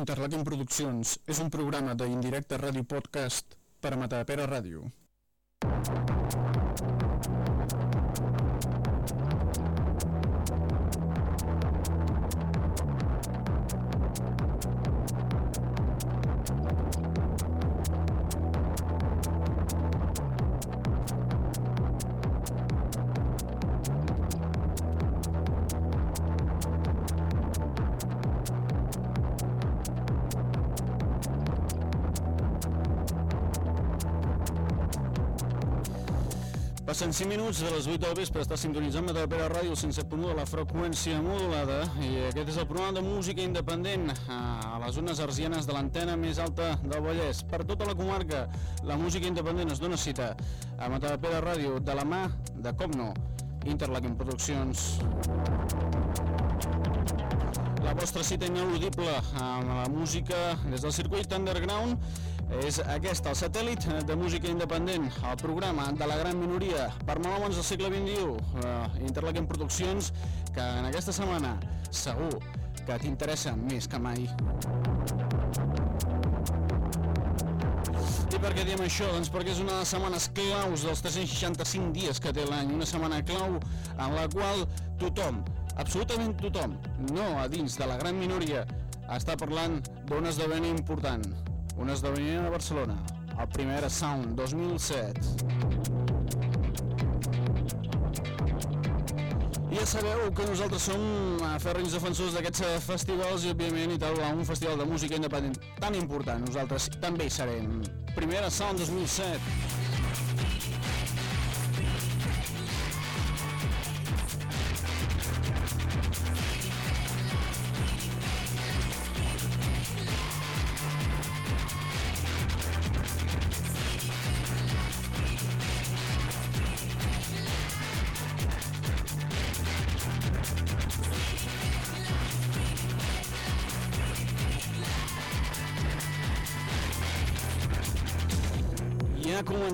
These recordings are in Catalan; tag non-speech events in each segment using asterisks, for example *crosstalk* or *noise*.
Interlaken Produccions és un programa d'Indirecte Ràdio Podcast per a Matapera Ràdio. 5 minuts de les 8 del vespre, està sintonitzant Matapera Ràdio 107.1 de la freqüència modulada i aquest és el programa de música independent a les zones arsianes de l'antena més alta del Vallès. Per tota la comarca, la música independent es dona cita a Matapera Ràdio de la mà de Cogno, Interlaken Produccions. La vostra cita ineludible amb la música des del circuit underground és aquest, el satèl·lit de música independent, el programa de la gran minoria per melòmens del segle XXI, uh, Interlaken Produccions, que en aquesta setmana segur que t'interessa més que mai. I per què diem això? Doncs perquè és una de les setmanes claus dels 365 dies que té l'any, una setmana clau en la qual tothom, absolutament tothom, no a dins de la gran minoria, està parlant d'un esdeveniment important, un esdeveniment a Barcelona, el Primera Sound 2007. I ja sabeu que nosaltres som ferrins defensors d'aquests festivals i òbviament i tal, un festival de música independent tan important, nosaltres també hi serem. Primera Sound 2007.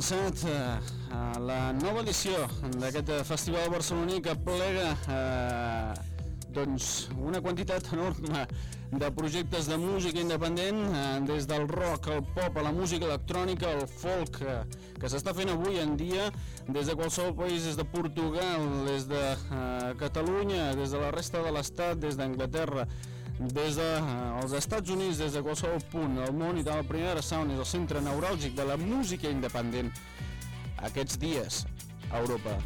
Començat eh, la nova edició d'aquest festival barceloní que plega eh, doncs una quantitat enorme de projectes de música independent eh, des del rock, el pop, a la música electrònica, el folk eh, que s'està fent avui en dia des de qualsevol país, des de Portugal, des de eh, Catalunya, des de la resta de l'Estat, des d'Anglaterra, des dels de, eh, Estats Units, des de qualsevol punt del món i de la primera sound és el centre neuràlgic de la música independent aquests dies a Europa.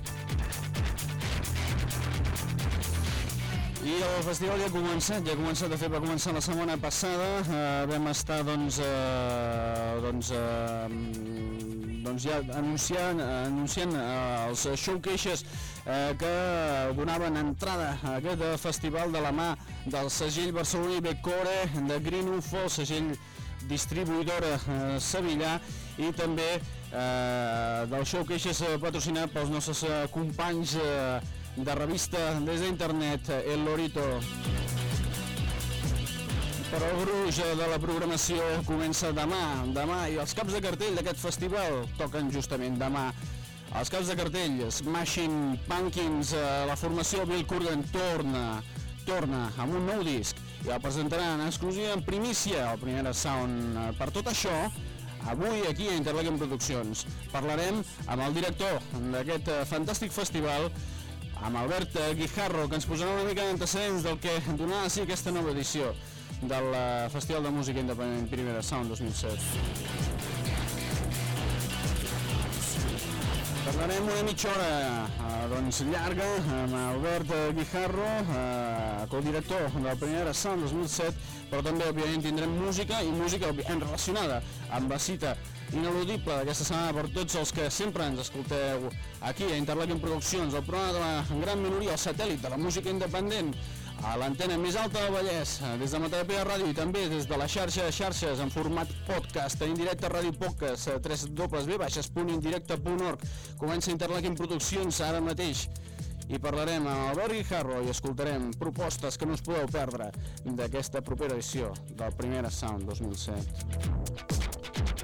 I el festival ja ha començat, ja ha començat, de fet va començar la setmana passada, eh, vam estar doncs, eh, doncs eh, doncs ja anunciant, anunciant eh, els showcases eh, que donaven entrada a aquest festival de la mà del segell barceloní Becore, de Green UFO, segell distribuïdora eh, sevillà i també eh, del showcases patrocinat pels nostres eh, companys eh, de revista des d'internet El Lorito però el gruix de la programació comença demà, demà, i els caps de cartell d'aquest festival toquen justament demà. Els caps de cartell, Smashing Pumpkins, eh, la formació Bill Curden torna, torna amb un nou disc i el presentaran en exclusiva en primícia, el primer sound. Eh, per tot això, avui aquí a Interlaken Produccions parlarem amb el director d'aquest eh, fantàstic festival, amb Albert Guijarro, que ens posarà una mica d'antecedents del que donarà sí aquesta nova edició del eh, Festival de Música Independent Primera Sound 2007. Parlarem una mitja hora eh, doncs, llarga amb Albert Guijarro, eh, codirector del Primera Sound 2007, però també òbviament tindrem música i música en relacionada amb la cita ineludible d'aquesta setmana per tots els que sempre ens escolteu aquí a Interlaken Produccions, el programa de la gran minoria, el satèl·lit de la música independent, a l'antena més alta del Vallès, eh, des de Matapia Ràdio i també des de la xarxa de xarxes en format podcast, en directe Ràdio Podcast, eh, 3 dobles b baixes.indirecte.org. Comença Interlaken Produccions ara mateix i parlarem amb Albert Guijarro i escoltarem propostes que no us podeu perdre d'aquesta propera edició del Primera Sound 2007.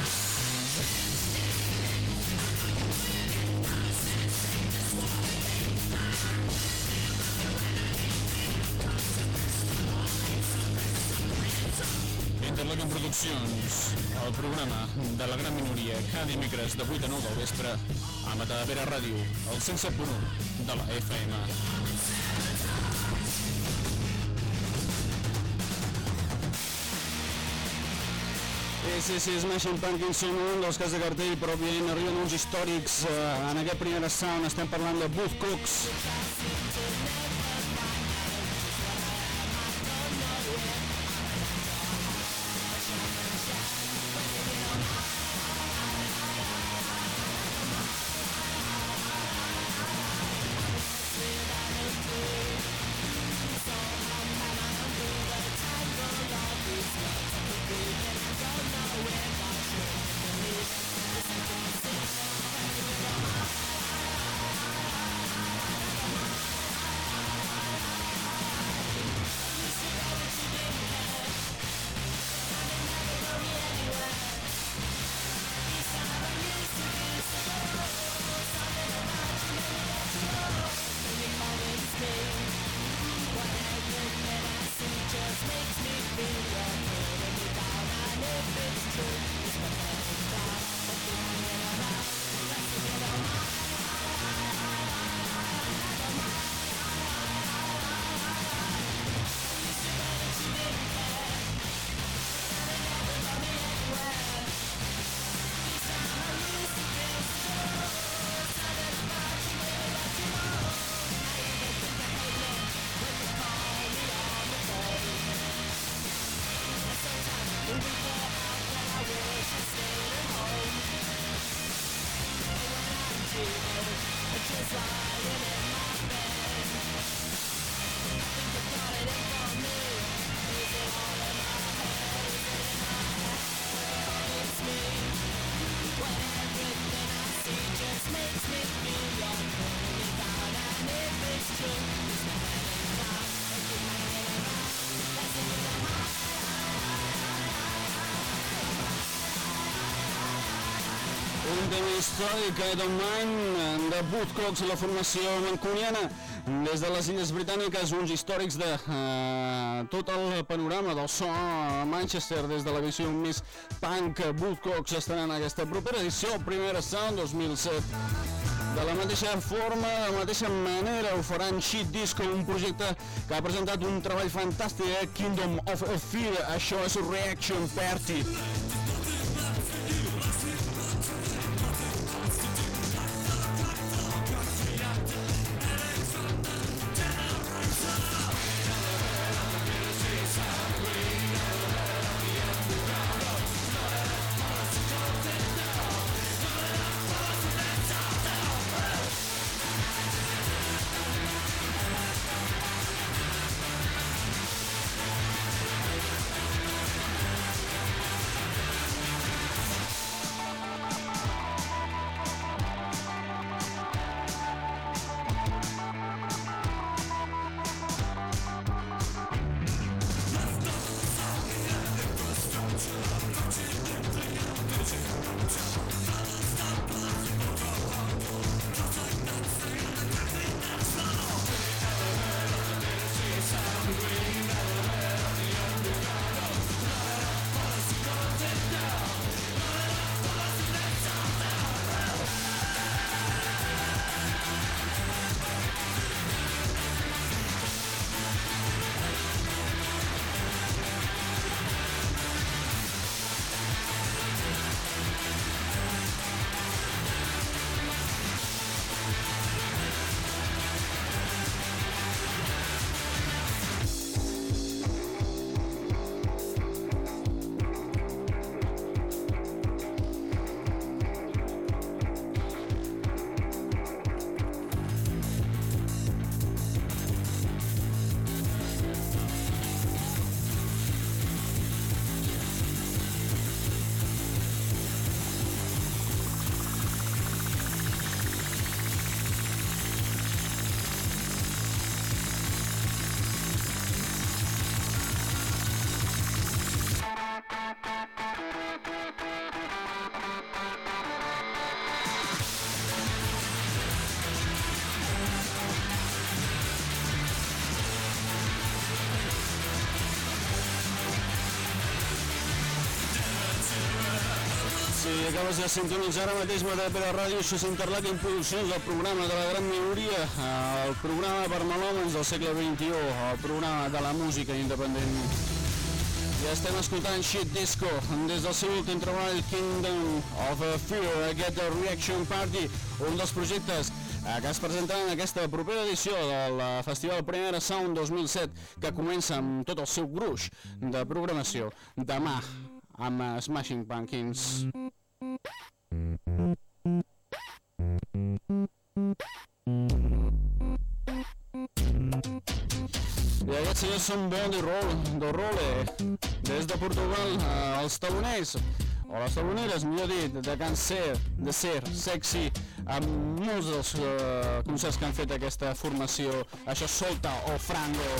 Interlaken Produccions, el programa de la gran minoria, cada dimecres de 8 a 9 del vespre, a Matadavera Ràdio, el 107.1 de la FM. Sí, sí, sí, Smashing Pumpkins són un dels cas de cartell, però òbviament arriben uns històrics. Eh, en aquest primer sound estem parlant de Booth Cooks. Històric I Don't Mind de Woodcocks, la formació mancuniana des de les Illes Britàniques, uns històrics de uh, tot el panorama del so a Manchester des de la visió més punk Woodcocks estaran en aquesta propera edició, primera sound 2007 de la mateixa forma, de la mateixa manera ho faran Shit Disco, un projecte que ha presentat un treball fantàstic, eh? Kingdom of Fear, això és Reaction Party. Acabes de sintonitzar ara mateix Matapera Ràdio, això és Interlaken Produccions, el programa de la gran minoria, el programa per melòmens del segle XXI, el programa de la música independent. Ja estem escoltant Shit Disco des del seu últim treball Kingdom of Fear, aquest Reaction Party, un dels projectes eh, que es presenta en aquesta propera edició del Festival Primera Sound 2007 que comença amb tot el seu gruix de programació demà amb Smashing Pumpkins. I aquests senyors són bon de rol, de role, des de Portugal, eh, els taloners, o les taloneres, millor dit, de Can Ser, de Ser, Sexy, amb molts dels uh, concerts que han fet aquesta formació, això Solta o Frango.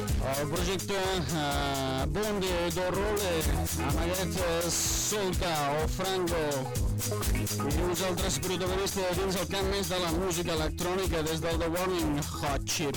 El projecte eh, Bondi d'Orrole amb aquest Solta o Frango i uns altres protagonistes dins el camp més de la música electrònica des del The Warning Hot Chip.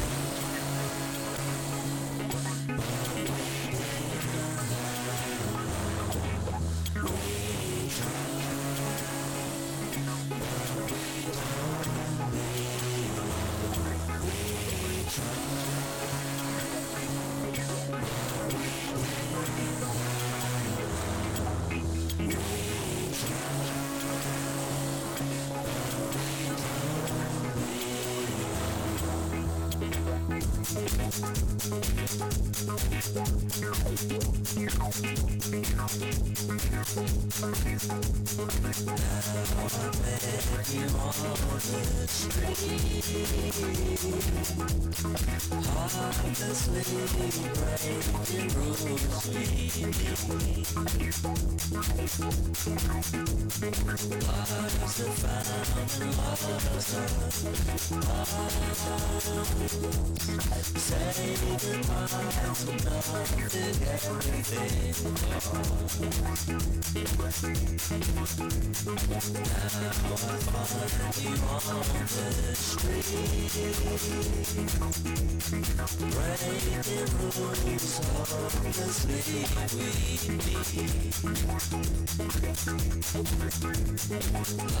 Bye. Doesn't love Say goodbye to everything Now I find you. on the street Breaking rules of the sleep we need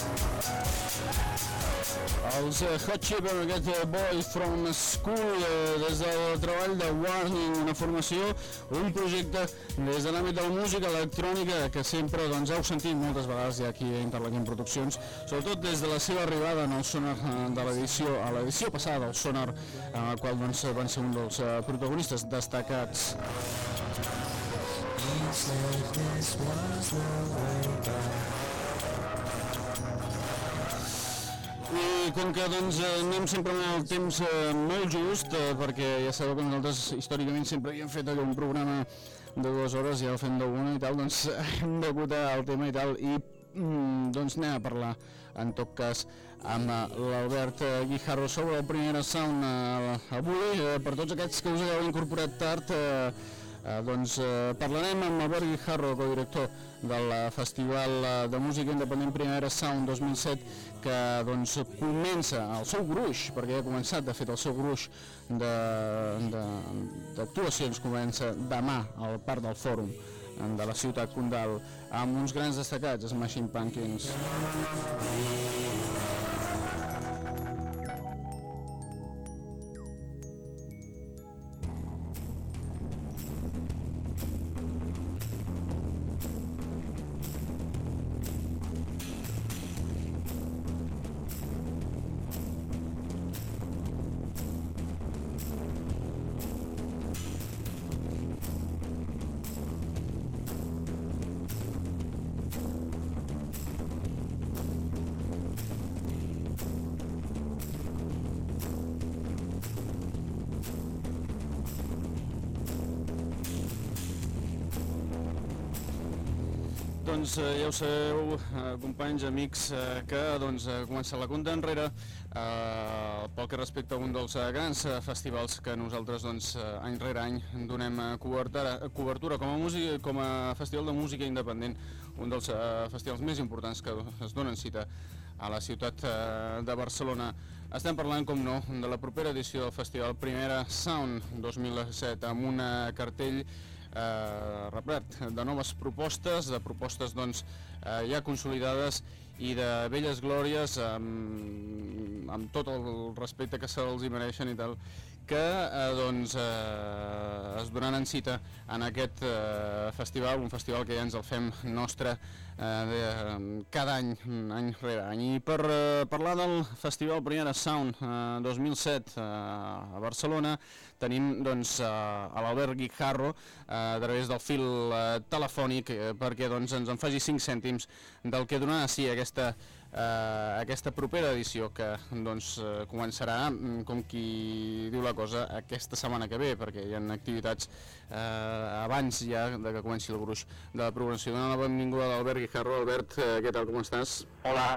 Els Hot Chip amb aquest Boy from School uh, des del treball de Warning, una formació, un projecte des de l'àmbit de la música electrònica que sempre doncs, heu sentit moltes vegades ja aquí a Interlaquem Produccions, sobretot des de la seva arribada en el sonar uh, de l'edició, a l'edició passada del sonar, en el qual doncs, van ser un dels protagonistes destacats. This was the way back. I com que doncs, anem sempre amb el temps eh, molt just, eh, perquè ja sabeu que nosaltres històricament sempre havíem fet allò, un programa de dues hores i ja el fem d'una i tal, doncs *laughs* hem d'acotar el tema i tal, i mm, doncs anem a parlar en tot cas amb eh, l'Albert eh, Guijarro sobre el primer sound eh, avui, eh, per tots aquests que us heu incorporat tard, eh, eh, doncs eh, parlarem amb Albert Guijarro, codirector del Festival de Música Independent Primavera Sound 2007 que doncs, comença el seu gruix, perquè ha començat de fet el seu gruix d'actuacions, comença demà al Parc del Fòrum de la ciutat Condal amb uns grans destacats, els Machine Pumpkins. Doncs eh, ja ho sabeu, eh, companys, amics, eh, que doncs, ha començat la compta enrere eh, pel que respecta a un dels grans festivals que nosaltres doncs, any rere any donem cobertura, cobertura com, a música, com a festival de música independent, un dels eh, festivals més importants que es donen cita a la ciutat de Barcelona. Estem parlant, com no, de la propera edició del festival Primera Sound 2007 amb un cartell eh, replet de noves propostes, de propostes doncs, eh, ja consolidades i de velles glòries amb, amb tot el respecte que se'ls mereixen i tal, que eh, doncs, eh, es donaran cita en aquest eh, festival, un festival que ja ens el fem nostre eh, de, cada any, any rere any. I per eh, parlar del Festival Primera Sound eh, 2007 eh, a Barcelona tenim doncs, eh, a l'Albert Guijarro eh, a través del fil eh, telefònic eh, perquè doncs, ens en faci 5 cèntims del que donarà sí aquesta eh, aquesta propera edició que doncs, eh, començarà, mm, com qui diu la cosa, aquesta setmana que ve, perquè hi ha activitats eh, abans ja de que comenci el gruix de la programació. Dona la benvinguda a l'Albert Guijarro. Albert, eh, què tal, com estàs? Hola,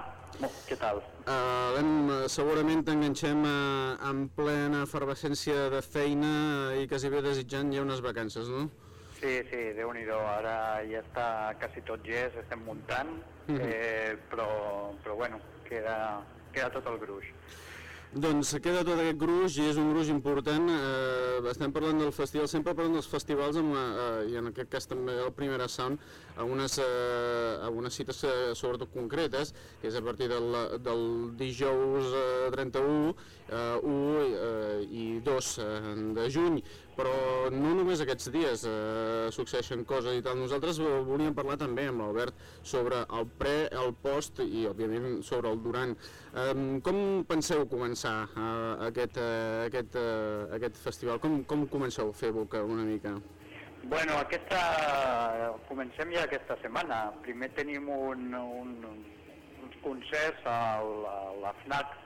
què tal? Uh, ben, segurament t'enganxem uh, en plena efervescència de feina i quasi bé desitjant ja unes vacances, no? Sí, sí, déu nhi ara ja està quasi tot gest, estem muntant, mm -hmm. eh, però, però bueno, queda, queda tot el gruix. Doncs queda tot aquest gruix i és un gruix important. Eh, estem parlant del festival, sempre parlant dels festivals amb, eh, i en aquest cas també el Primera Sound a unes, eh, a unes cites eh, sobretot concretes, que és a partir del, del dijous eh, 31, eh, 1 eh, i 2 eh, de juny però no només aquests dies eh, succeeixen coses i tal. Nosaltres volíem parlar també amb l'Albert sobre el pre, el post i, òbviament, sobre el durant. Eh, com penseu començar eh, aquest, eh, aquest, eh, aquest festival? Com, com comenceu a fer boca una mica? Bueno, aquesta... comencem ja aquesta setmana. Primer tenim un, un, uns concerts a la, a la FNAC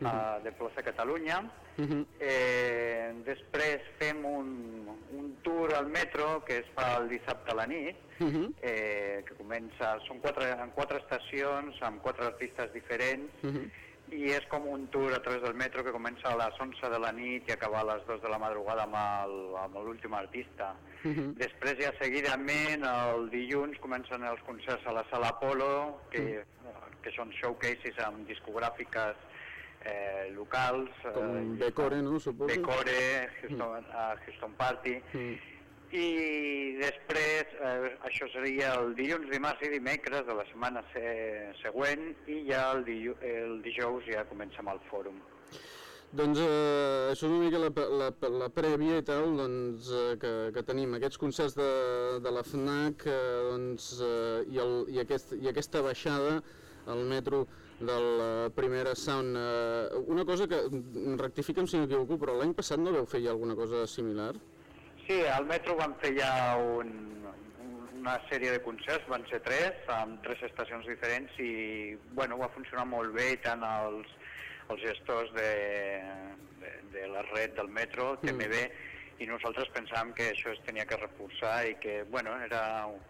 uh -huh. de Plaça Catalunya. Uh -huh. eh, després fem un, un tour al metro que es fa el dissabte a la nit, uh -huh. eh, que comença, són quatre, en quatre estacions amb quatre artistes diferents, uh -huh. i és com un tour a través del metro que comença a les 11 de la nit i acaba a les 2 de la madrugada amb l'últim artista. Uh -huh. Després ja seguidament el dilluns comencen els concerts a la Sala Apolo, que, uh -huh. que són showcases amb discogràfiques eh, locals. Com eh, Becore, no? Suposo. Becore, Houston, mm. a Houston Party. Mm. I després, eh, això seria el dilluns, dimarts i dimecres de la setmana se següent i ja el, di el dijous ja comencem el fòrum. Doncs eh, això és una mica la, la, la prèvia i tal doncs, eh, que, que tenim, aquests concerts de, de la FNAC eh, doncs, eh, i, el, i, aquest, i aquesta baixada al metro del uh, Primera Sound. Uh, una cosa que, rectifica'm si m'equivoco, però l'any passat no veu fer ja alguna cosa similar? Sí, al metro van fer ja un, una sèrie de concerts, van ser tres, amb tres estacions diferents i bueno, va funcionar molt bé tant els, els gestors de, de, de la red del metro, TMB, mm i nosaltres pensàvem que això es tenia que reforçar i que, bueno, era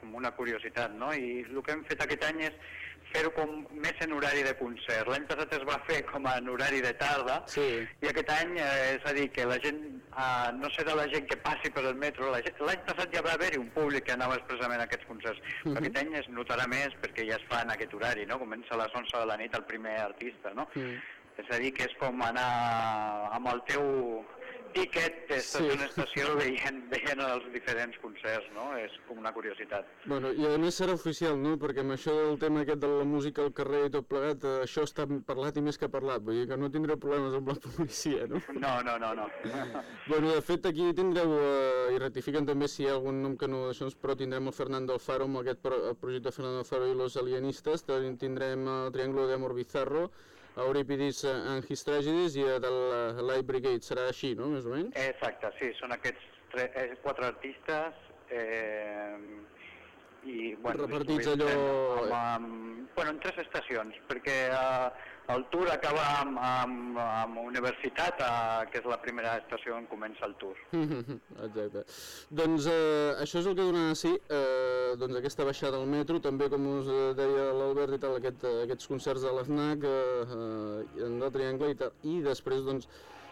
com una curiositat, no? I el que hem fet aquest any és fer-ho com més en horari de concert. L'any passat es va fer com en horari de tarda sí. i aquest any, eh, és a dir, que la gent, eh, no serà la gent que passi per el metro, l'any passat ja va haver-hi un públic que anava expressament a aquests concerts, uh -huh. aquest any es notarà més perquè ja es fa en aquest horari, no? Comença a les 11 de la nit el primer artista, no? Uh -huh. És a dir, que és com anar amb el teu tiquet des sí. d'una estació veient, veient els diferents concerts, no? És com una curiositat. Bueno, i a més serà oficial, no? Perquè amb això del tema aquest de la música al carrer i tot plegat, eh, això està parlat i més que parlat, vull dir que no tindreu problemes amb la policia, no? *laughs* No, no, no, no. *laughs* bueno, de fet aquí tindreu, eh, i ratifiquen també si hi ha algun nom que no d'això, però tindrem el Fernando Alfaro amb aquest pro el projecte Fernando Alfaro i los alienistes, tindrem el Triángulo de Amor Bizarro, His Tragedies i del Light Brigade. Serà així, no?, més o menys? Exacte, sí, són aquests tres, eh, quatre artistes eh, i, bueno, repartits allò... Amb, amb, bueno, en tres estacions, perquè eh, el tour acaba amb, amb, amb universitat, eh, que és la primera estació on comença el tour. *laughs* Exacte. Doncs eh, això és el que donarà sí, eh, doncs aquesta baixada al metro, també com us deia l'Albert i tal, aquest, aquests concerts de l'FNAC, eh, eh, en el Triangle i tal, i després doncs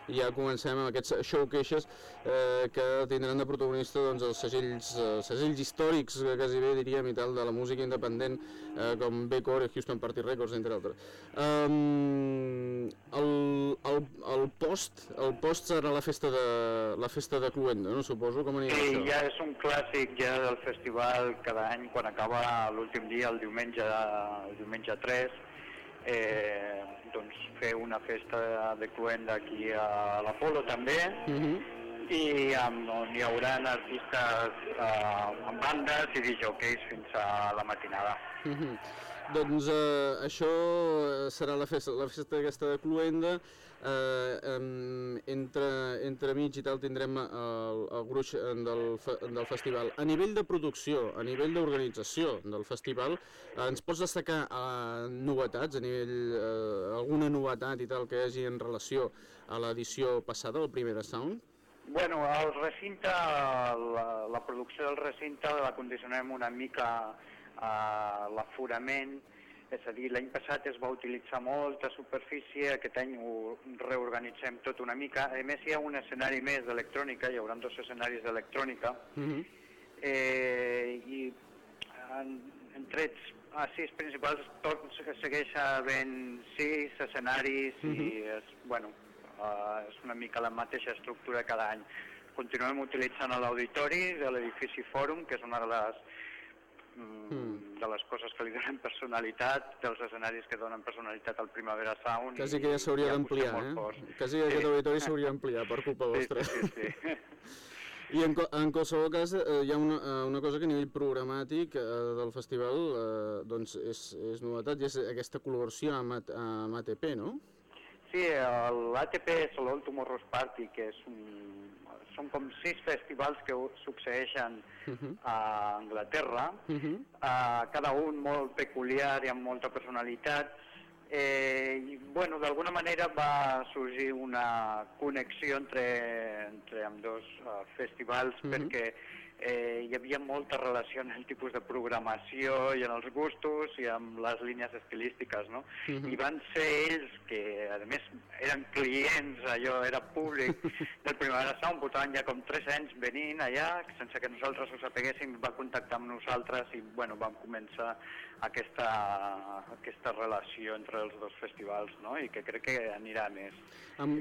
i ja comencem amb aquests showcases eh, que tindran de protagonista doncs, els segells, eh, segells històrics, que quasi bé diríem, i tal, de la música independent, eh, com B-Core i Houston Party Records, entre altres. Um, el, el, el, post, el post serà la festa de, la festa de Cluenda, no? Suposo, com anirà sí, això? ja és un clàssic ja del festival cada any, quan acaba l'últim dia, el diumenge, el diumenge 3, eh, doncs, fer una festa de cluenda aquí a l'Apolo també, uh mhm. -huh. I amb, on hi haurà artistes eh, amb bandes i DJs fins a la matinada. Mhm. -huh. Doncs eh, això serà la festa, la festa aquesta de Cluenda, eh, eh, entre, entre mig i tal tindrem el, el gruix del, del festival. A nivell de producció, a nivell d'organització del festival, eh, ens pots destacar eh, novetats, a nivell, eh, alguna novetat i tal que hi hagi en relació a l'edició passada, el primer de Sound? Bueno, el recinte, la, la producció del recinte la condicionem una mica a l'aforament, és a dir, l'any passat es va utilitzar molta superfície, aquest any ho reorganitzem tot una mica. A més, hi ha un escenari més d'electrònica, hi haurà dos escenaris d'electrònica, mhm. -huh. eh, i en, en trets a sis principals tot segueix havent sis escenaris uh -huh. i, mhm. és, bueno, uh, és una mica la mateixa estructura cada any. Continuem utilitzant l'auditori de l'edifici Fòrum, que és una de les mm. de les coses que li donen personalitat, dels escenaris que donen personalitat al Primavera Sound. Quasi que ja s'hauria d'ampliar, eh? Quasi que aquest auditori s'hauria d'ampliar per culpa sí, vostra. Sí, sí, sí. I en, en qualsevol cas eh, hi ha una, eh, una cosa que a nivell programàtic eh, del festival eh, doncs és, és novetat i és aquesta col·laboració amb, amb ATP, no? Sí, l'ATP l'All Tomorrow's Party, que és un, són com sis festivals que succeeixen uh -huh. a Anglaterra, uh -huh. uh, cada un molt peculiar i amb molta personalitat, eh, i, bueno, d'alguna manera va sorgir una connexió entre, entre amb dos uh, festivals uh -huh. perquè eh, hi havia molta relació en el tipus de programació i en els gustos i amb les línies estilístiques, no? Uh -huh. I van ser ells que, a més, eren clients, allò era públic *laughs* del Primavera Sound, portaven ja com 3 anys venint allà, sense que nosaltres ho sapeguéssim, va contactar amb nosaltres i, bueno, vam començar aquesta, aquesta relació entre els dos festivals, no? I que crec que anirà més.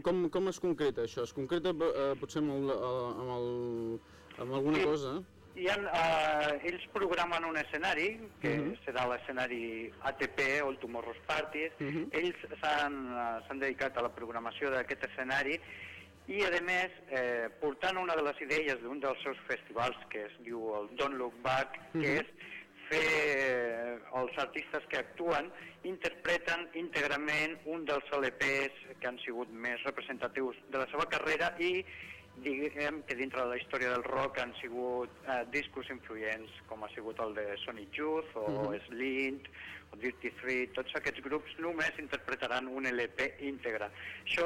Com, com es concreta això? Es concreta eh, potser amb el, eh, amb el amb alguna sí. cosa? Hi ha, uh, ells programen un escenari, que uh mhm. -huh. serà l'escenari ATP, All Tomorrow's Parties. Uh mhm. -huh. Ells s'han dedicat a la programació d'aquest escenari i, a més, eh, portant una de les idees d'un dels seus festivals, que es diu el Don't Look Back, uh -huh. que mhm. és fer eh, els artistes que actuen interpreten íntegrament un dels LPs que han sigut més representatius de la seva carrera i diguem que dintre de la història del rock han sigut eh, discos influents, com ha sigut el de Sonic Youth o mm -hmm. Slint o Dirty Free, tots aquests grups només interpretaran un LP íntegre. Això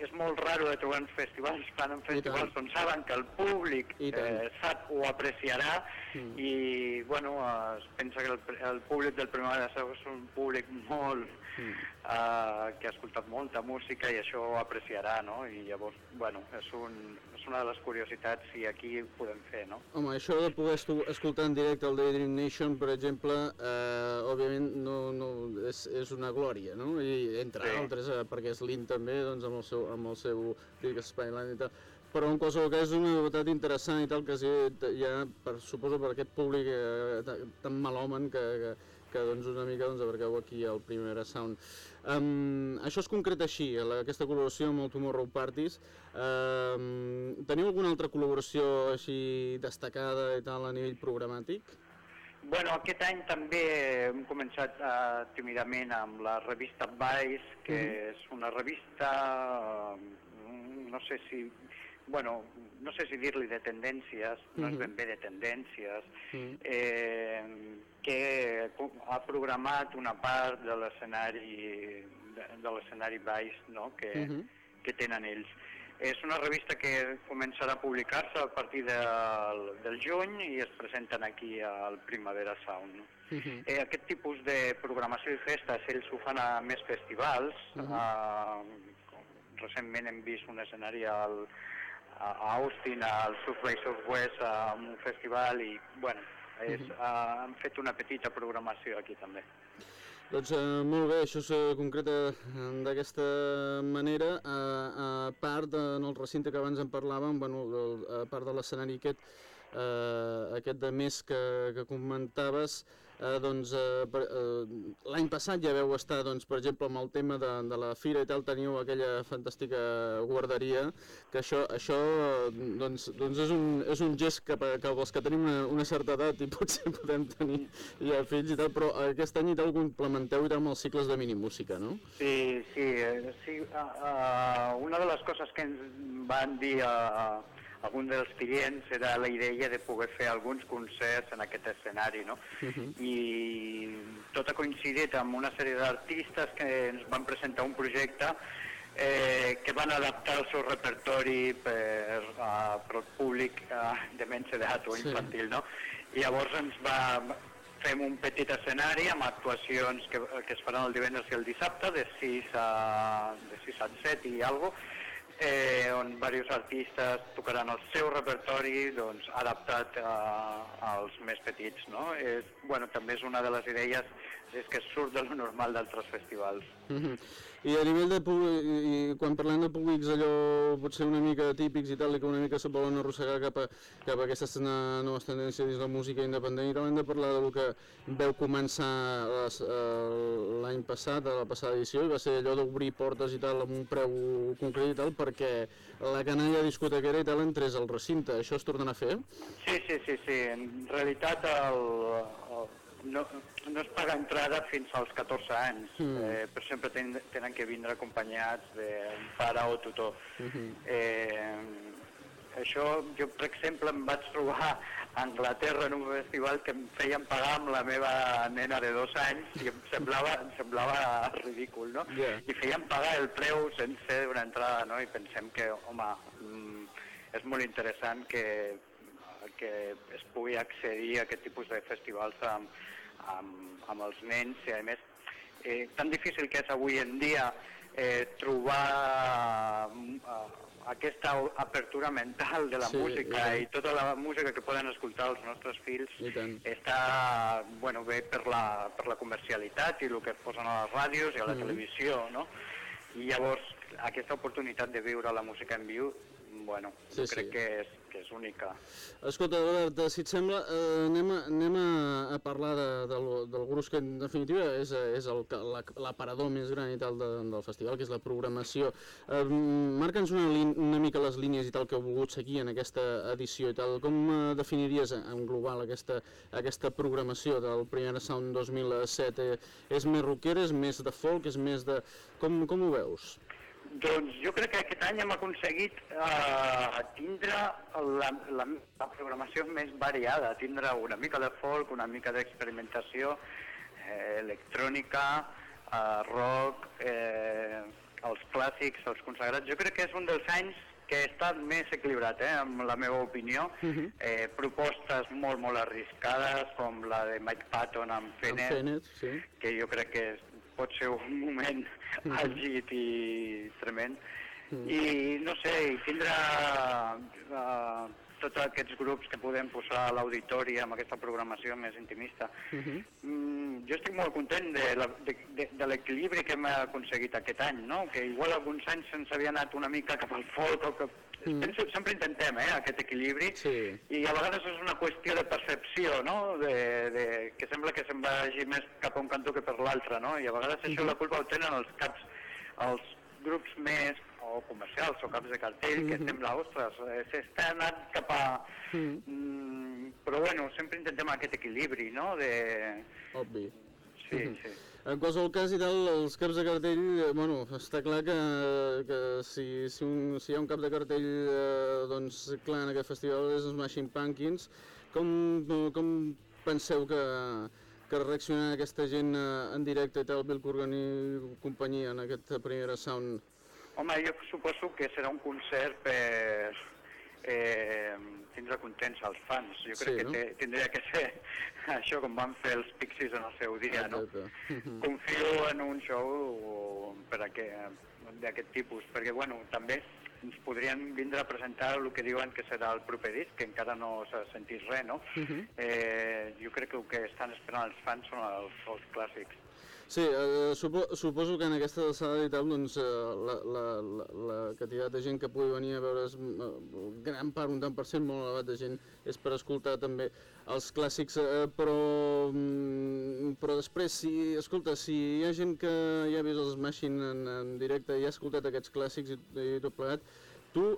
és molt raro de trobar en festivals, fan en festivals on saben que el públic eh, sap o apreciarà mm. i bueno, es pensa que el, el públic del Primavera és un públic molt mm. uh, que ha escoltat molta música i això ho apreciarà, no? I llavors, bueno, és, un, una de les curiositats i aquí podem fer, no? Home, això de poder escoltar en directe el Daydream Nation, per exemple, eh, òbviament no, no, és, és una glòria, no? I entre sí. altres, eh, perquè és l'IN també, doncs, amb el seu, amb el seu Big Spyline i tal, però en qualsevol cas és una novetat interessant i tal, que sí, ja, per, suposo per aquest públic eh, tan malhomen que, que, que doncs una mica doncs, abarqueu aquí el Primera Sound. Um, això es concreta així, la, aquesta col·laboració amb el Tomorrow Parties. Um, teniu alguna altra col·laboració així destacada i tal a nivell programàtic? Bueno, aquest any també hem començat uh, tímidament amb la revista Vice, que mm -hmm. és una revista, uh, no sé si bueno, no sé si dir-li de tendències, no és ben bé de tendències, eh, que ha programat una part de l'escenari de, de l'escenari baix no? que, uh -huh. que tenen ells. És una revista que començarà a publicar-se a partir del, del juny i es presenten aquí al Primavera Sound. Uh -huh. eh, aquest tipus de programació i festes ells ho fan a més festivals. Uh -huh. eh, recentment hem vist un escenari al, a Austin, al South by Southwest, a un festival i, bueno, és, uh -huh. han fet una petita programació aquí també. Doncs eh, molt bé, això se concreta d'aquesta manera. A, a part, de, en el recinte que abans en parlàvem, bueno, a part de l'escenari aquest, eh, aquest de més que, que comentaves, eh, doncs, eh, eh, l'any passat ja veu estar, doncs, per exemple, amb el tema de, de la fira i tal, teniu aquella fantàstica guarderia, que això, això doncs, doncs és, un, és un gest que, que els que tenim una, una certa edat i potser podem tenir ja fills i tal, però aquest any i tal complementeu i tal amb els cicles de minimúsica, no? Sí, sí, eh, sí uh, uh, una de les coses que ens van dir a, uh, algun dels clients era la idea de poder fer alguns concerts en aquest escenari, no? Uh mhm. -huh. I tot ha coincidit amb una sèrie d'artistes que ens van presentar un projecte eh, que van adaptar el seu repertori per, uh, per al públic uh, de menys edat o infantil, sí. no? I llavors ens va, fem un petit escenari amb actuacions que, que es faran el divendres i el dissabte de 6 a, de 6 a 7 i alguna eh, on diversos artistes tocaran el seu repertori doncs, adaptat a, als més petits. No? És, bueno, també és una de les idees és que surt de lo normal d'altres festivals. Mm *laughs* -hmm. I a nivell de públic, i quan parlem de públics allò potser una mica típics i tal, i que una mica se volen arrossegar cap a, cap a aquestes noves tendències dins la música independent, i hem de parlar del que veu començar l'any passat, a la passada edició, i va ser allò d'obrir portes i tal amb un preu concret i tal, perquè la canalla discotequera i tal entrés al recinte. Això es tornen a fer? Sí, sí, sí, sí. En realitat el, el no, no es paga entrada fins als 14 anys, mm. eh, però sempre ten, tenen que vindre acompanyats d'un pare o tutor. Mm -hmm. eh, això, jo per exemple em vaig trobar a Anglaterra en un festival que em feien pagar amb la meva nena de dos anys i em semblava, em semblava ridícul, no? Yeah. I feien pagar el preu sense una entrada, no? I pensem que, home, mm, és molt interessant que que es pugui accedir a aquest tipus de festivals amb, amb, amb els nens i a més eh, tan difícil que és avui en dia eh, trobar eh, aquesta apertura mental de la sí, música i, i tota la música que poden escoltar els nostres fills està bueno, bé per la, per la comercialitat i el que es posen a les ràdios i a la mm -hmm. televisió, no? I llavors aquesta oportunitat de viure la música en viu, bueno, sí, crec sí. que és que és única. Escolta, Albert, si et sembla, eh, anem, a, anem a, parlar de, de, del gruix que en definitiva és, és l'aparador més gran i tal de, del festival, que és la programació. Eh, Marca'ns una, una mica les línies i tal que heu volgut seguir en aquesta edició i tal. Com eh, definiries en global aquesta, aquesta programació del Primer Sound 2007? Eh, és més rockera, és més de folk, és més de... Com, com ho veus? Doncs jo crec que aquest any hem aconseguit eh, tindre la, la, la programació més variada, tindre una mica de folk, una mica d'experimentació, eh, electrònica, eh, rock, eh, els clàssics, els consagrats. Jo crec que és un dels anys que ha estat més equilibrat, eh, amb la meva opinió. Uh mhm. -huh. eh, propostes molt, molt arriscades, com la de Mike Patton amb Fenet, amb Fenet sí. que jo crec que és pot ser un moment mm -hmm. àgid i tremend. Mm. I no sé, i tindrà uh, tots aquests grups que podem posar a l'auditori amb aquesta programació més intimista. -huh. mm, jo estic molt content de, la, de, de, de l'equilibri que hem aconseguit aquest any, no? que igual alguns anys se'ns havia anat una mica cap al folk o cap Mm. Penso, sempre intentem eh, aquest equilibri sí. i a vegades és una qüestió de percepció, no? de, de, que sembla que se'n vagi més cap a un cantó que per l'altre, no? i a vegades això mm -hmm. la culpa ho tenen els caps, els grups més o comercials o caps de cartell, que mm -hmm. sembla, ostres, eh, s'està anat cap a... Mm. Mm, però bueno, sempre intentem aquest equilibri, no? De... Obvi. Sí, sí. En qualsevol cas i tal, els caps de cartell, eh, bueno, està clar que, que si, si, un, si hi ha un cap de cartell, eh, doncs clar, en aquest festival és Smashing Pumpkins. Com, com penseu que, que reaccionarà aquesta gent eh, en directe i tal, Bill Corgan i companyia en aquest primera sound? Home, jo suposo que serà un concert per, eh, tindre contents els fans. Jo crec sí, no? que tindria que ser *laughs* això com van fer els Pixies en el seu dia, no? *laughs* Confio en un show per d'aquest tipus, perquè bueno, també ens podrien vindre a presentar el que diuen que serà el proper disc, que encara no s'ha sentit res, no? Uh -huh. eh, jo crec que el que estan esperant els fans són els, els clàssics. Sí, eh, supo, suposo que en aquesta alçada i tal, doncs, eh, la, la, la, la quantitat de gent que pugui venir a veure, eh, gran part, un tant per cent molt elevat de gent, és per escoltar també els clàssics, eh, però, mm, però després, si, escolta, si hi ha gent que ja ha vist els Smashing en, en directe i ha escoltat aquests clàssics i, i tot plegat, tu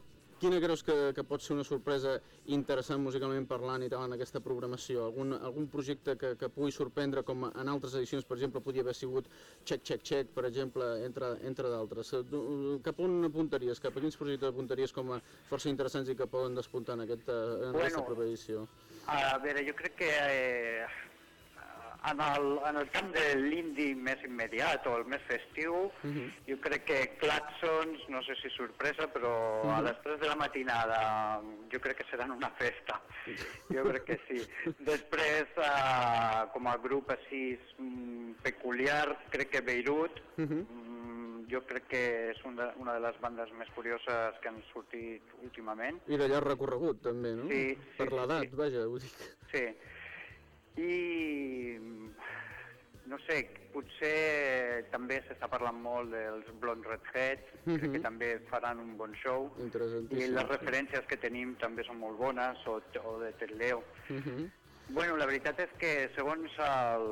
Quina creus que, que pot ser una sorpresa interessant musicalment parlant i tal en aquesta programació? Algun, algun projecte que, que pugui sorprendre com en altres edicions, per exemple, podia haver sigut Check, Check, Check, per exemple, entre, entre d'altres. Cap on apuntaries? Cap a quins projectes apuntaries com a força interessants i que poden despuntar en, aquest, en bueno, aquesta propera edició? A veure, jo crec que eh, en el, en el camp de l'indi més immediat o el més festiu, uh mhm. -huh. jo crec que Claxons, no sé si sorpresa, però uh -huh. a mhm. les 3 de la matinada jo crec que seran una festa. Jo crec que sí. Després, uh, com a grup així mm, peculiar, crec que Beirut, uh mhm. -huh. jo crec que és una, una de les bandes més curioses que han sortit últimament. I de llarg recorregut, també, no? Sí, Per sí, l'edat, sí. vaja, ho dic. Sí. I no sé, potser també s'està parlant molt dels Blonde Redhead, crec que també faran un bon show. I les referències que tenim també són molt bones, o, o de Ted Leo. Mhm. Bueno, la veritat és que segons el...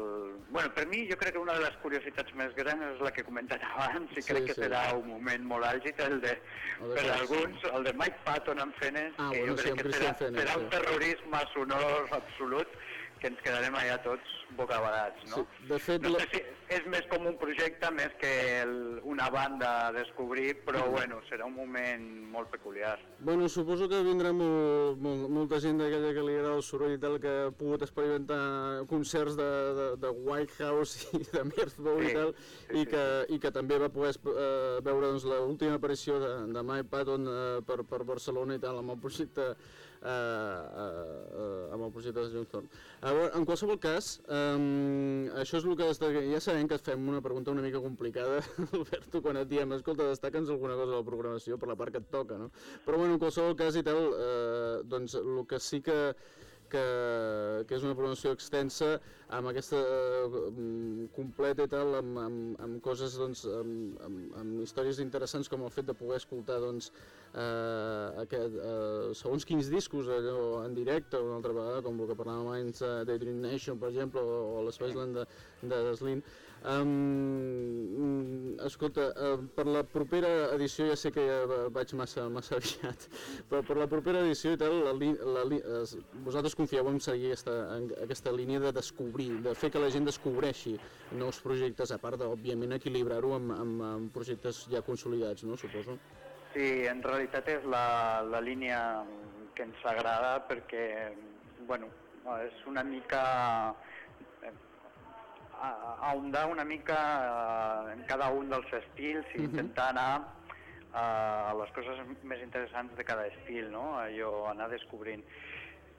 Bueno, per mi jo crec que una de les curiositats més grans és la que he comentat abans i Sí, crec que sí. serà un moment molt àlgid el de, El de per Crash. alguns, el de Mike Patton en Fenes, Ah, que bueno, jo crec que serà, Fenes, serà un terrorisme sonor absolut que ens quedarem allà tots bocabadats, no? Sí, de fet, no sé si és més com un projecte més que el, una banda a descobrir, però bueno, serà un moment molt peculiar. Bueno, suposo que vindrà molt, molt, molta gent d'aquella que li agrada el soroll i tal, que ha pogut experimentar concerts de, de, de White House i de Mirthbow Sí, i tal, sí, i, sí. que, i que també va poder eh, veure doncs, l'última aparició de, de Mike Patton eh, per, per Barcelona i tal, amb el projecte eh, eh, eh, amb el projecte de John Thorne. A veure, en qualsevol cas, eh, això és el que destaca. Ja sabem que et fem una pregunta una mica complicada, *laughs* Alberto, quan et diem, escolta, destaca'ns alguna cosa de la programació per la part que et toca, no? Però bueno, en qualsevol cas i tal, eh, doncs el que sí que que, que és una programació extensa amb aquesta eh, completa i tal, amb, amb, amb coses doncs, amb, amb, amb històries interessants com el fet de poder escoltar doncs, eh, aquest, eh, segons quins discos allò en directe una altra vegada, com el que parlàvem abans eh, de Dream Nation, per exemple, o, o l'Spaceland de, de Slin. Um, escolta, uh, per la propera edició, ja sé que ja va- vaig massa, massa *laughs* aviat, però per la propera edició i tal, la, la, es, vosaltres confieu en seguir aquesta, en aquesta línia de descobrir, de fer que la gent descobreixi nous projectes, a part d'òbviament equilibrar-ho amb, amb, amb projectes ja consolidats, no? Suposo. Sí, en realitat és la, la línia que ens agrada perquè, bueno, és una mica ahondar una mica eh, en cada un dels estils i intentar anar eh, a les coses més interessants de cada estil, no? Allò, anar descobrint.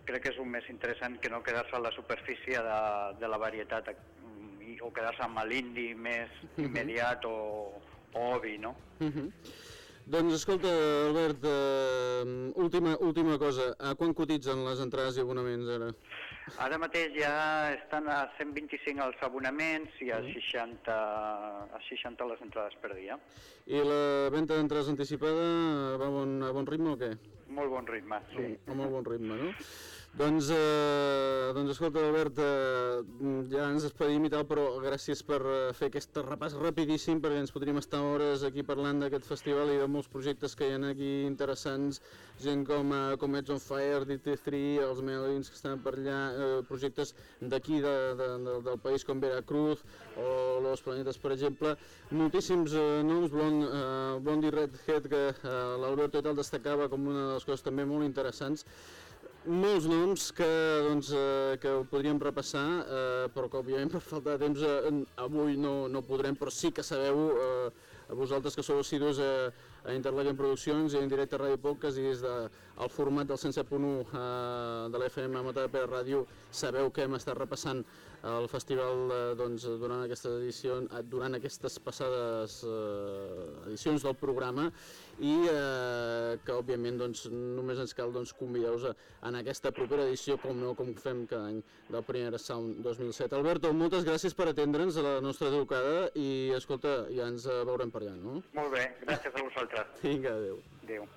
Crec que és un més interessant que no quedar-se a la superfície de, de la varietat mm, i, o quedar-se amb l'indi més immediat o, o obvi, no? Uh Doncs escolta, Albert, eh, última, última cosa, a quan cotitzen les entrades i abonaments ara? Ara mateix ja estan a 125 els abonaments i a 60, a 60 les entrades per dia. I la venda d'entrades anticipada va a bon, a bon ritme o què? Molt bon ritme, sí. A molt bon ritme, no? Doncs, eh, doncs escolta, Albert, eh, ja ens despedim i tal, però gràcies per eh, fer aquest repàs rapidíssim, perquè ens podríem estar hores aquí parlant d'aquest festival i de molts projectes que hi ha aquí interessants, gent com, eh, com Edge on Fire, DT3, els Melins que estan per allà, eh, projectes d'aquí de, de, de, del país com Veracruz o Los Planetes, per exemple, moltíssims eh, noms, Blond, eh, Blondie Redhead, que eh, l'Alberto i tal destacava com una de les coses també molt interessants, molts noms que, doncs, eh, que podríem repassar, eh, però que òbviament per falta de temps eh, avui no, no podrem, però sí que sabeu, eh, vosaltres que sou assidus a, a Interlaken Produccions i en directe a Ràdio Podcast i des del de, format del 107.1 eh, de l'FM Amata per Ràdio sabeu que hem estat repassant el festival eh, doncs, durant, aquesta edició, durant aquestes passades eh, edicions del programa i eh, que òbviament doncs, només ens cal doncs, convidar-vos en aquesta propera edició, com no, com fem cada any del Primera Sound 2007. Alberto, moltes gràcies per atendre'ns a la nostra trucada i escolta, ja ens veurem per allà, no? Molt bé, gràcies a vosaltres. Vinga, adéu. Adéu.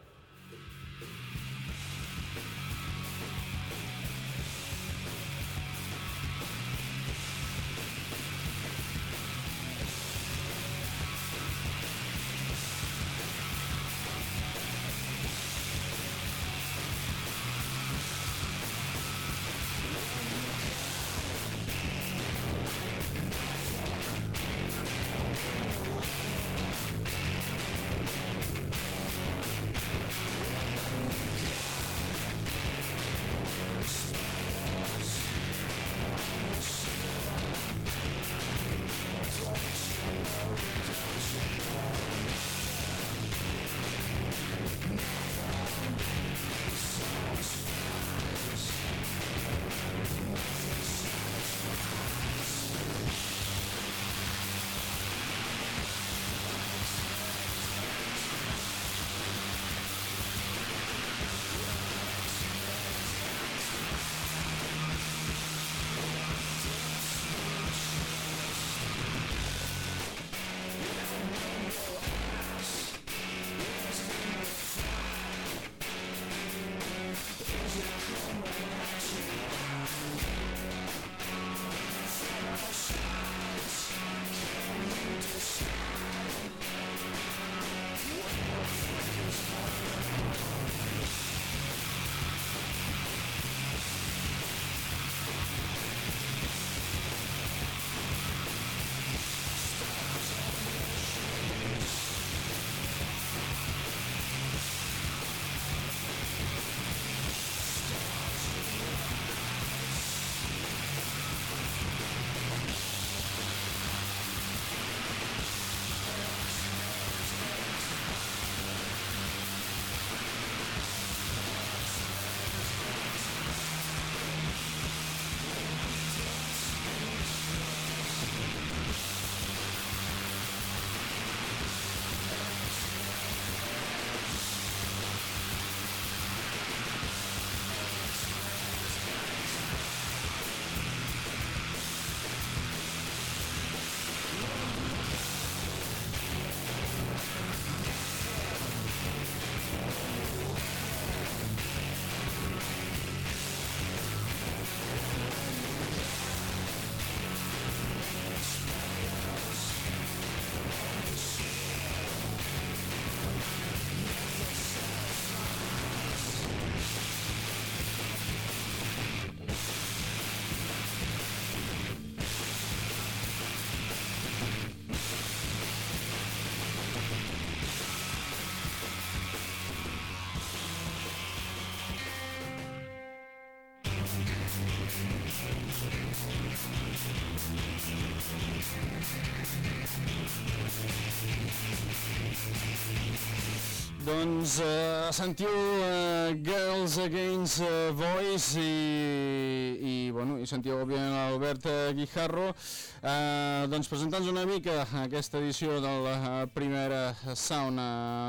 Doncs uh, sentiu uh, Girls Against uh, Boys i, i, bueno, i sentiu òbviament l'Albert Guijarro uh, doncs presentant una mica aquesta edició de la primera Sauna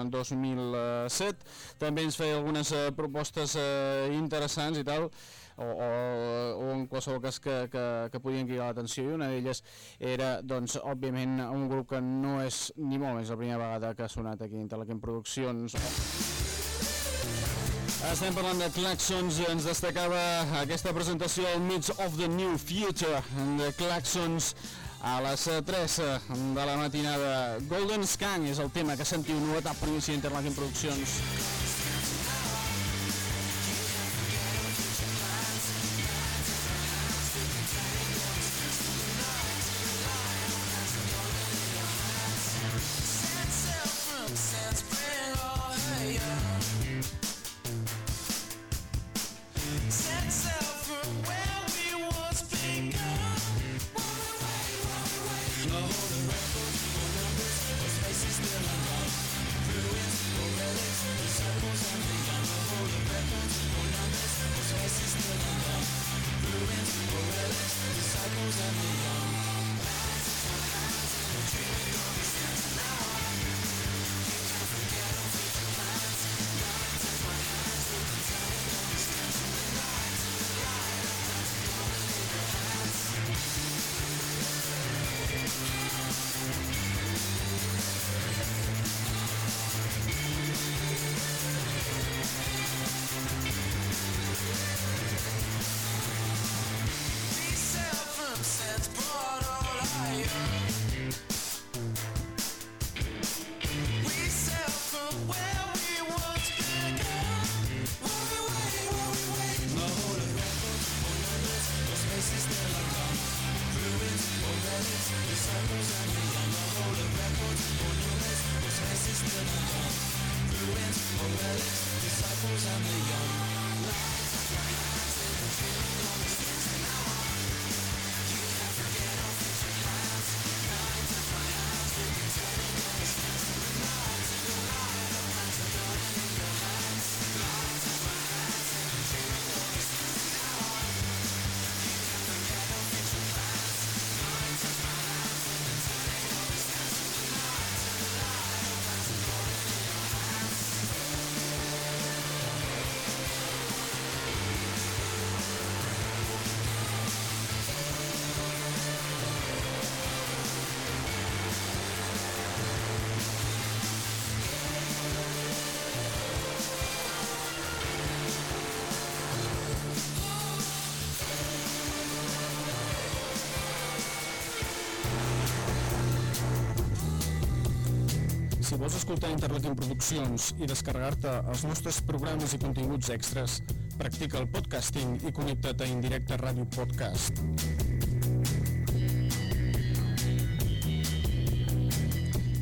2007 també ens feia algunes uh, propostes uh, interessants i tal o, o, o en qualsevol cas que, que, que podien cridar l'atenció i una d'elles era, doncs, òbviament un grup que no és ni molt més la primera vegada que ha sonat aquí a Intel·lequim Produccions estem parlant de Claxons, ens destacava aquesta presentació al Midst of the New Future de Claxons a les 3 de la matinada. Golden Scan és el tema que sentiu novetat província d'Interlaken Produccions. Vols escoltar Interlaken Produccions i descarregar-te els nostres programes i continguts extras, practica el podcasting i connecta't a Indirecte Ràdio Podcast.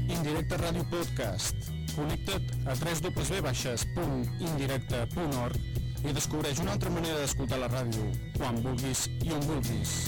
Indirecte Ràdio Podcast. Connecta't a www.indirecte.org i descobreix una altra manera d'escoltar la ràdio, quan vulguis i on vulguis.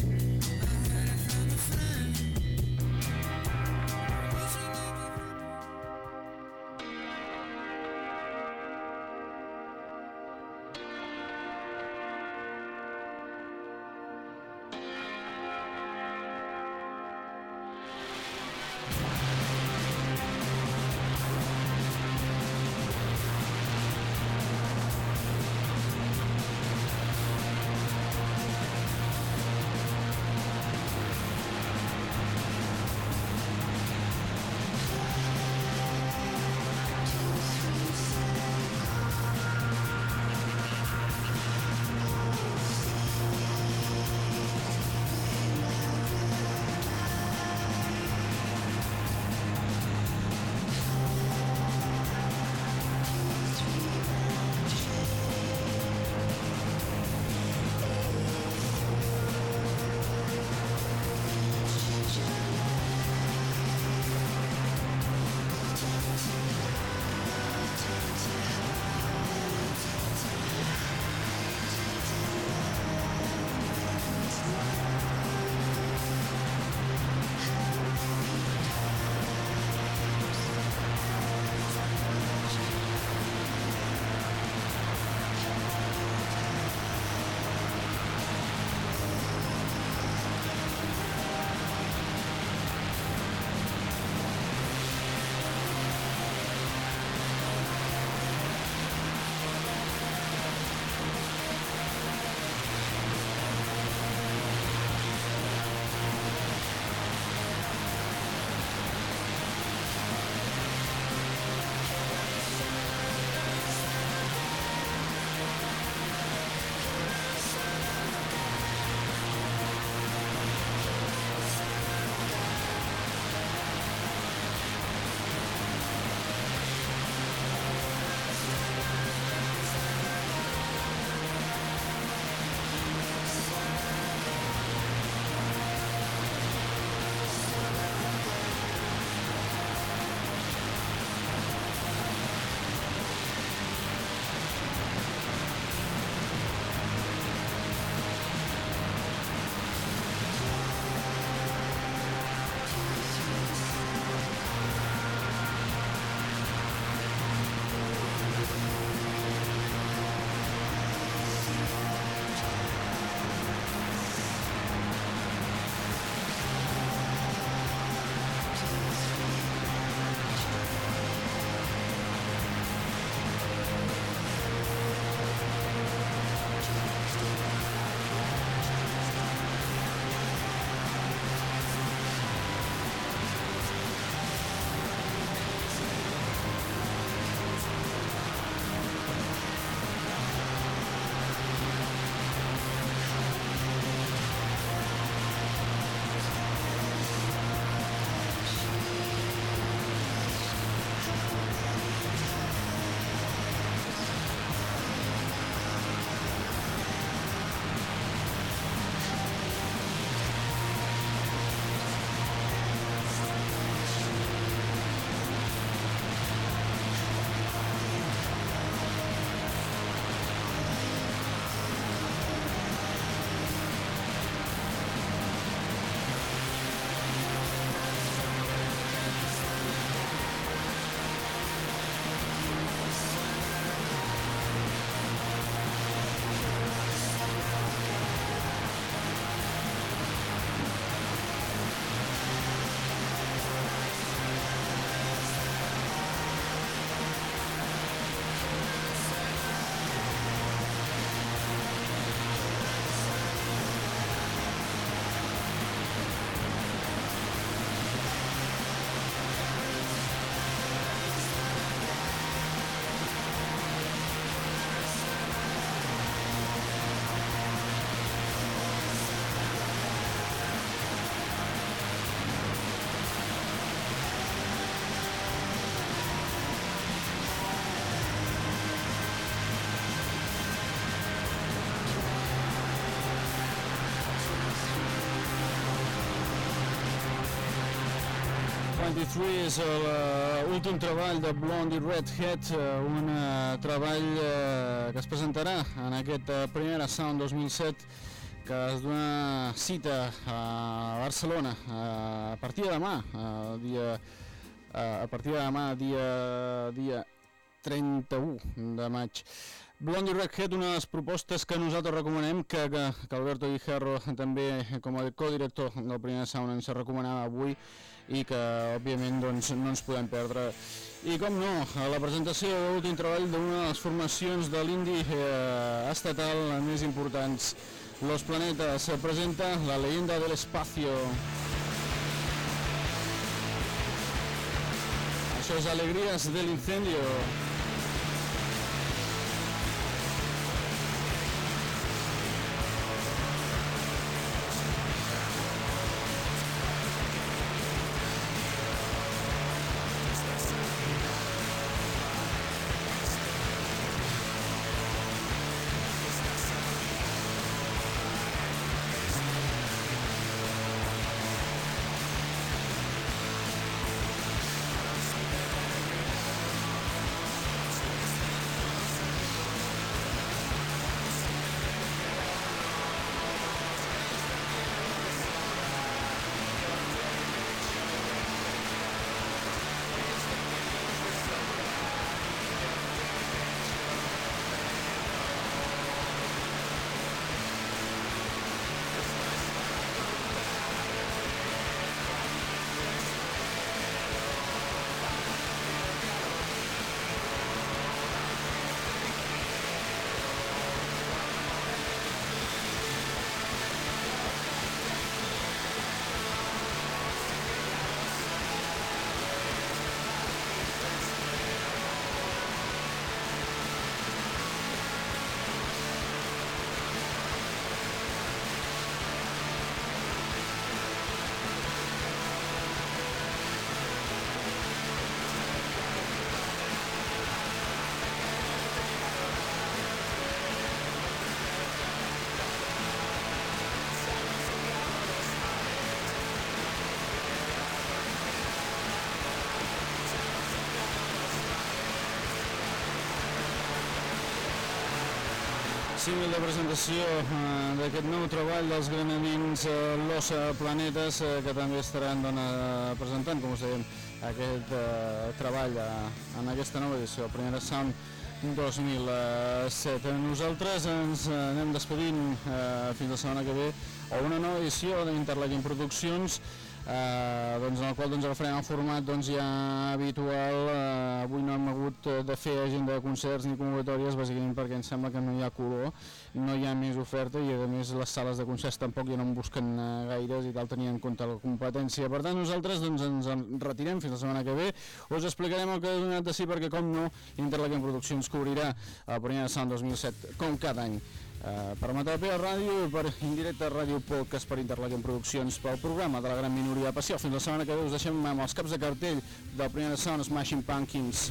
23 és l'últim treball de Blondie Redhead, un treball que es presentarà en aquest Primera Sound 2007 que es dona cita a Barcelona a partir de demà, dia, a partir de demà, dia, dia 31 de maig. Blondie Redhead, una de les propostes que nosaltres recomanem, que, que, que Alberto Guijarro també com a codirector del primer sound ens recomanava avui i que òbviament doncs, no ens podem perdre. I com no, a la presentació de l'últim treball d'una de les formacions de l'indi eh, estatal més importants, Los Planetas, se presenta la leyenda del espacio. Això és Alegrías del Incendio. Símil de presentació eh, d'aquest nou treball dels granamins eh, Los Planetes eh, que també estaran dona, presentant, com us dèiem, aquest eh, treball en aquesta nova edició, Primera Sound 2007. Nosaltres ens anem despedint eh, fins la setmana que ve a una nova edició d'Interlaken Produccions eh, doncs en el qual doncs, agafarem el format doncs, ja habitual. Eh, avui no hem hagut de fer agenda de concerts ni convocatòries, bàsicament perquè em sembla que no hi ha color, no hi ha més oferta i a més les sales de concerts tampoc ja no en busquen eh, gaires i tal, tenint en compte la competència. Per tant, nosaltres doncs, ens en retirem fins la setmana que ve. Us explicarem el que ha donat de sí perquè, com no, Interlaken Produccions cobrirà el primer de Sant 2007, com cada any. Uh, per Matapea Ràdio per Indirecte Ràdio Podcast per Interlaken Produccions pel programa de la gran minoria passió. Fins la setmana que ve us deixem amb els caps de cartell del primer Sound Smashing Pumpkins.